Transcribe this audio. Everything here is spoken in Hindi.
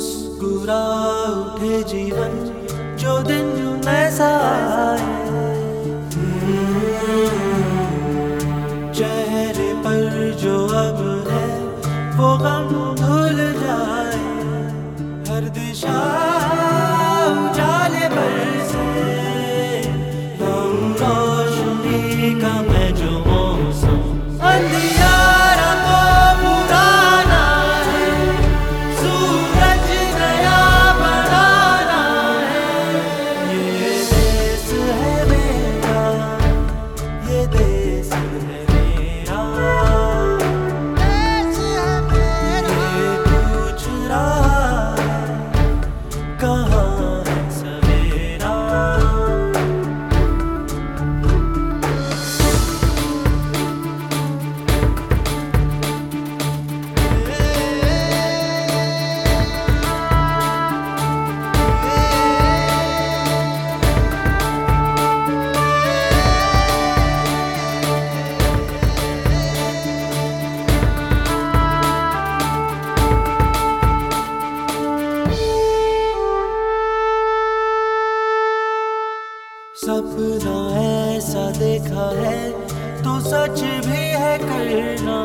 मुस्कुरा उठे जीवन जो दिन ऐसा आए। सपना ऐसा देखा है तो सच भी है करना।